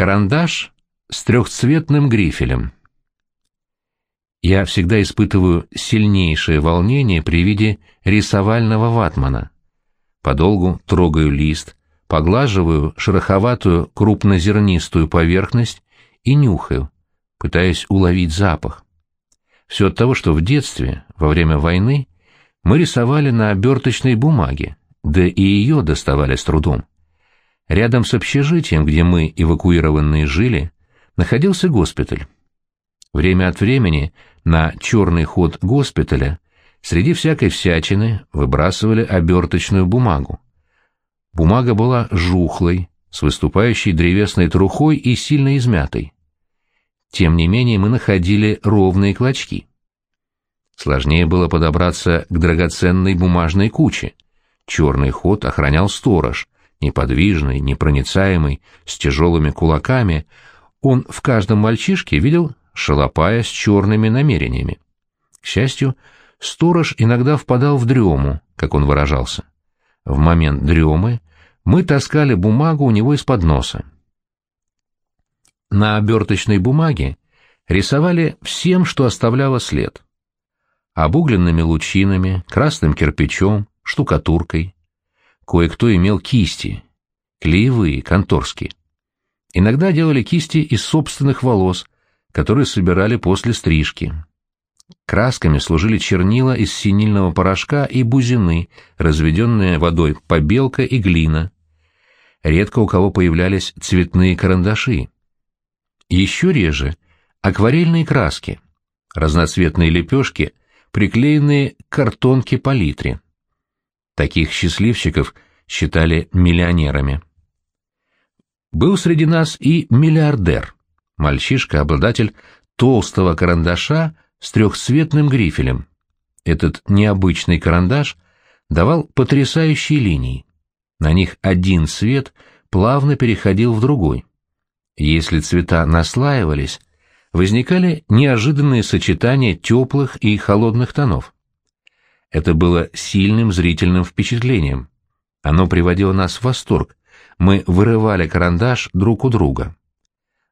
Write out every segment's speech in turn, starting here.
Карандаш с трехцветным грифелем. Я всегда испытываю сильнейшее волнение при виде рисовального ватмана. Подолгу трогаю лист, поглаживаю шероховатую крупнозернистую поверхность и нюхаю, пытаясь уловить запах. Все от того, что в детстве, во время войны, мы рисовали на оберточной бумаге, да и ее доставали с трудом. Рядом с общежитием, где мы, эвакуированные, жили, находился госпиталь. Время от времени на черный ход госпиталя среди всякой всячины выбрасывали оберточную бумагу. Бумага была жухлой, с выступающей древесной трухой и сильно измятой. Тем не менее мы находили ровные клочки. Сложнее было подобраться к драгоценной бумажной куче. Черный ход охранял сторож, неподвижный, непроницаемый, с тяжелыми кулаками, он в каждом мальчишке видел шалопая с черными намерениями. К счастью, сторож иногда впадал в дрему, как он выражался. В момент дремы мы таскали бумагу у него из-под носа. На оберточной бумаге рисовали всем, что оставляло след. Обугленными лучинами, красным кирпичом, штукатуркой. Кое-кто имел кисти, клеевые, конторские. Иногда делали кисти из собственных волос, которые собирали после стрижки. Красками служили чернила из синильного порошка и бузины, разведенные водой побелка и глина. Редко у кого появлялись цветные карандаши. Еще реже — акварельные краски, разноцветные лепешки, приклеенные к картонке палитре. Таких счастливчиков считали миллионерами. Был среди нас и миллиардер, мальчишка, обладатель толстого карандаша с трехцветным грифелем. Этот необычный карандаш давал потрясающие линии. На них один цвет плавно переходил в другой. Если цвета наслаивались, возникали неожиданные сочетания теплых и холодных тонов. Это было сильным зрительным впечатлением. Оно приводило нас в восторг. Мы вырывали карандаш друг у друга.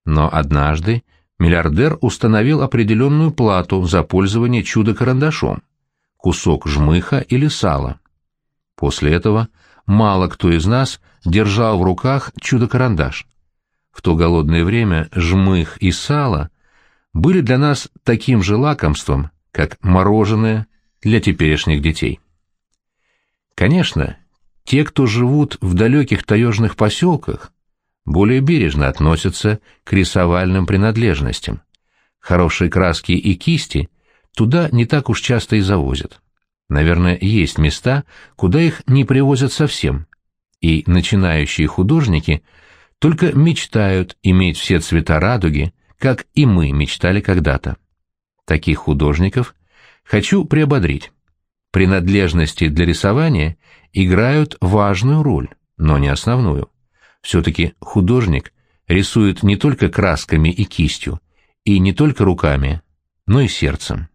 Но однажды миллиардер установил определенную плату за пользование чудо-карандашом — кусок жмыха или сала. После этого мало кто из нас держал в руках чудо-карандаш. В то голодное время жмых и сало были для нас таким же лакомством, как мороженое для теперешних детей. Конечно, те, кто живут в далеких таежных поселках, более бережно относятся к рисовальным принадлежностям. Хорошие краски и кисти туда не так уж часто и завозят. Наверное, есть места, куда их не привозят совсем, и начинающие художники только мечтают иметь все цвета радуги, как и мы мечтали когда-то. Таких художников Хочу приободрить. Принадлежности для рисования играют важную роль, но не основную. Все-таки художник рисует не только красками и кистью, и не только руками, но и сердцем.